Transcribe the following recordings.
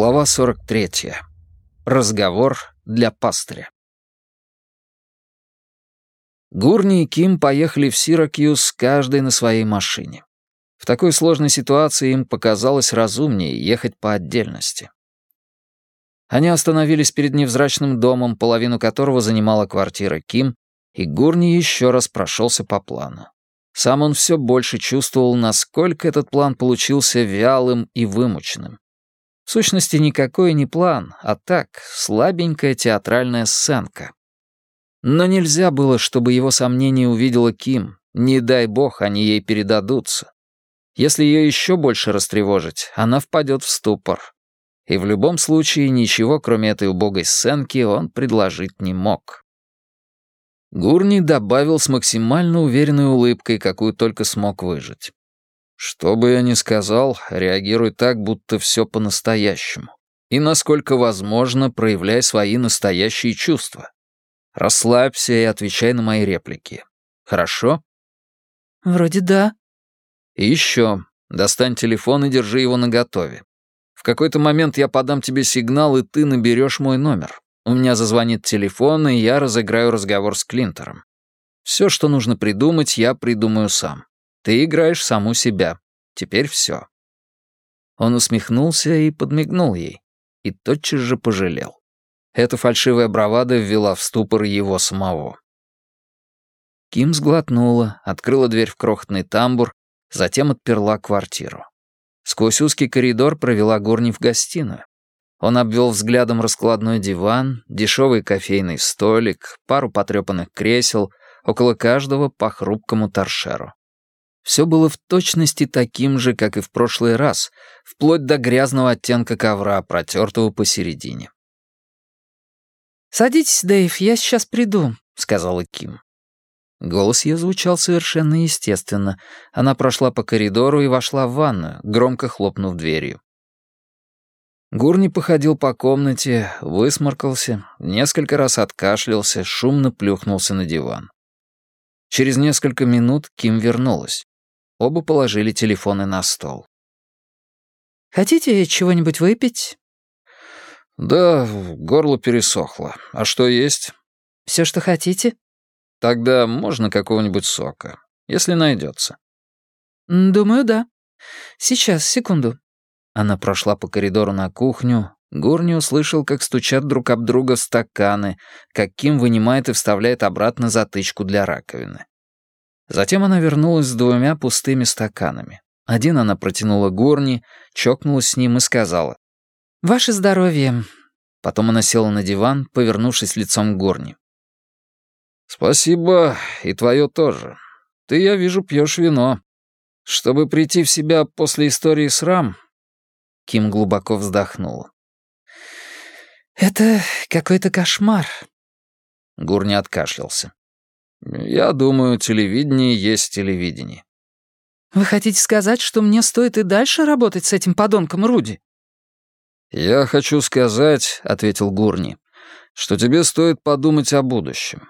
Глава 43. Разговор для пастыря. Гурни и Ким поехали в Сиракьюз каждый на своей машине. В такой сложной ситуации им показалось разумнее ехать по отдельности. Они остановились перед невзрачным домом, половину которого занимала квартира Ким, и Гурни еще раз прошелся по плану. Сам он все больше чувствовал, насколько этот план получился вялым и вымученным. Сущности, никакой не план, а так, слабенькая театральная сценка. Но нельзя было, чтобы его сомнения увидела Ким. Не дай бог, они ей передадутся. Если ее еще больше растревожить, она впадет в ступор. И в любом случае ничего, кроме этой убогой сценки, он предложить не мог. Гурни добавил с максимально уверенной улыбкой, какую только смог выжить. Что бы я ни сказал, реагируй так, будто все по-настоящему. И, насколько возможно, проявляй свои настоящие чувства. Расслабься и отвечай на мои реплики. Хорошо? Вроде да. И еще. Достань телефон и держи его наготове. В какой-то момент я подам тебе сигнал, и ты наберешь мой номер. У меня зазвонит телефон, и я разыграю разговор с Клинтером. Все, что нужно придумать, я придумаю сам. Ты играешь саму себя. Теперь все. Он усмехнулся и подмигнул ей. И тотчас же пожалел. Эта фальшивая бравада ввела в ступор его самого. Ким сглотнула, открыла дверь в крохотный тамбур, затем отперла квартиру. Сквозь узкий коридор провела Горни в гостиную. Он обвел взглядом раскладной диван, дешевый кофейный столик, пару потрепанных кресел, около каждого по хрупкому торшеру. Все было в точности таким же, как и в прошлый раз, вплоть до грязного оттенка ковра, протертого посередине. «Садитесь, Дэйв, я сейчас приду», — сказала Ким. Голос ее звучал совершенно естественно. Она прошла по коридору и вошла в ванную, громко хлопнув дверью. Гурни походил по комнате, высморкался, несколько раз откашлялся, шумно плюхнулся на диван. Через несколько минут Ким вернулась. Оба положили телефоны на стол. «Хотите чего-нибудь выпить?» «Да, горло пересохло. А что есть?» «Все, что хотите». «Тогда можно какого-нибудь сока, если найдется». «Думаю, да. Сейчас, секунду». Она прошла по коридору на кухню. Гурни услышал, как стучат друг об друга стаканы, как Ким вынимает и вставляет обратно затычку для раковины. Затем она вернулась с двумя пустыми стаканами. Один она протянула Горни, чокнулась с ним и сказала. «Ваше здоровье». Потом она села на диван, повернувшись лицом к Горни. «Спасибо, и твое тоже. Ты, я вижу, пьешь вино. Чтобы прийти в себя после истории с Рам...» Ким глубоко вздохнула. «Это какой-то кошмар». Гурни откашлялся. Я думаю, телевидение есть телевидение. Вы хотите сказать, что мне стоит и дальше работать с этим подонком Руди? Я хочу сказать, ответил Гурни, что тебе стоит подумать о будущем.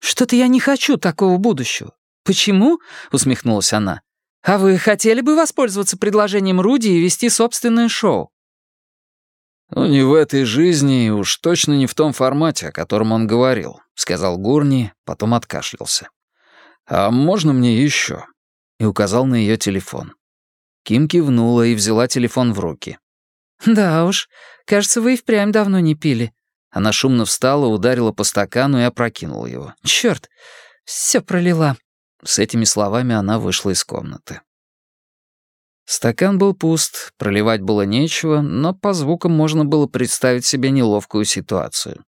Что-то я не хочу такого будущего. Почему? усмехнулась она. А вы хотели бы воспользоваться предложением Руди и вести собственное шоу? «Ну, не в этой жизни и уж точно не в том формате, о котором он говорил», — сказал Гурни, потом откашлялся. «А можно мне еще?» И указал на ее телефон. Ким кивнула и взяла телефон в руки. «Да уж, кажется, вы и впрямь давно не пили». Она шумно встала, ударила по стакану и опрокинула его. «Чёрт, все пролила». С этими словами она вышла из комнаты. Стакан был пуст, проливать было нечего, но по звукам можно было представить себе неловкую ситуацию.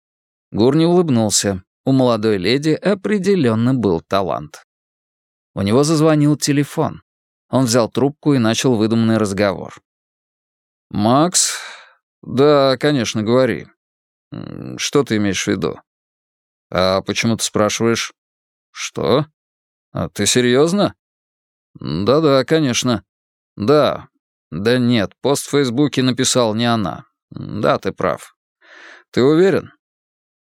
Гурни улыбнулся. У молодой леди определенно был талант. У него зазвонил телефон. Он взял трубку и начал выдуманный разговор. «Макс? Да, конечно, говори. Что ты имеешь в виду? А почему ты спрашиваешь? Что? А ты серьезно? Да-да, конечно. «Да. Да нет, пост в Фейсбуке написал не она. Да, ты прав. Ты уверен?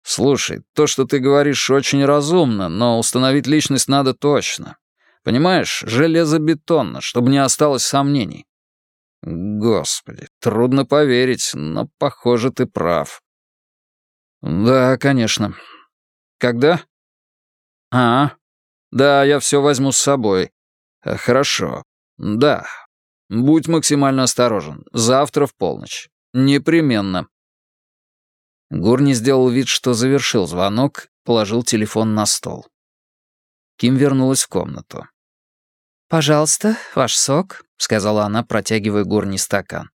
Слушай, то, что ты говоришь, очень разумно, но установить личность надо точно. Понимаешь, железобетонно, чтобы не осталось сомнений. Господи, трудно поверить, но, похоже, ты прав. Да, конечно. Когда? А, да, я все возьму с собой. Э, хорошо. Да. Будь максимально осторожен. Завтра в полночь. Непременно. Гурни сделал вид, что завершил звонок, положил телефон на стол. Ким вернулась в комнату. «Пожалуйста, ваш сок», — сказала она, протягивая Гурни стакан.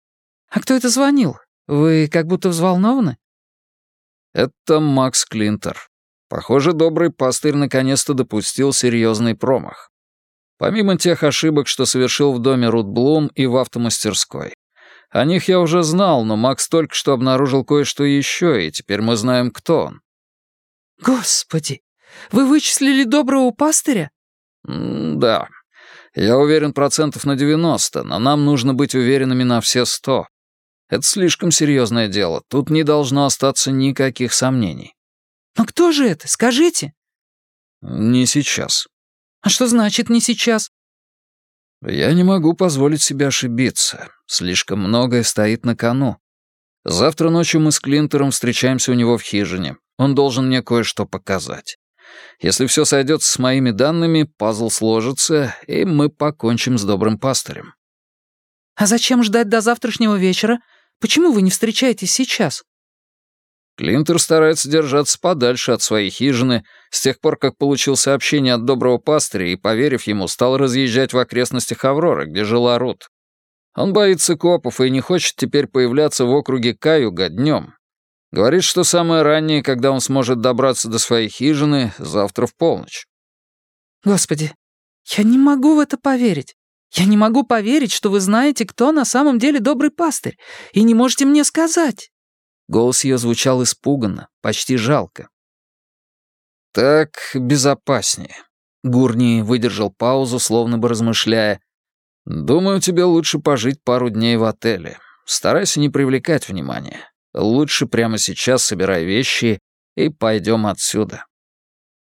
«А кто это звонил? Вы как будто взволнованы?» «Это Макс Клинтер. Похоже, добрый пастырь наконец-то допустил серьезный промах. Помимо тех ошибок, что совершил в доме Рут Блум и в автомастерской. О них я уже знал, но Макс только что обнаружил кое-что еще, и теперь мы знаем, кто он. «Господи, вы вычислили доброго пастыря?» М «Да. Я уверен процентов на 90, но нам нужно быть уверенными на все 100. Это слишком серьезное дело, тут не должно остаться никаких сомнений». «Но кто же это? Скажите». «Не сейчас». «А что значит «не сейчас»?» «Я не могу позволить себе ошибиться. Слишком многое стоит на кону. Завтра ночью мы с Клинтером встречаемся у него в хижине. Он должен мне кое-что показать. Если все сойдется с моими данными, пазл сложится, и мы покончим с добрым пастырем». «А зачем ждать до завтрашнего вечера? Почему вы не встречаетесь сейчас?» Клинтер старается держаться подальше от своей хижины с тех пор, как получил сообщение от доброго пастыря и, поверив ему, стал разъезжать в окрестностях Авроры, где жила Рут. Он боится копов и не хочет теперь появляться в округе Каюга днем. Говорит, что самое раннее, когда он сможет добраться до своей хижины, завтра в полночь. «Господи, я не могу в это поверить. Я не могу поверить, что вы знаете, кто на самом деле добрый пастырь, и не можете мне сказать». Голос ее звучал испуганно, почти жалко. «Так безопаснее». Гурни выдержал паузу, словно бы размышляя. «Думаю, тебе лучше пожить пару дней в отеле. Старайся не привлекать внимания. Лучше прямо сейчас собирай вещи и пойдем отсюда».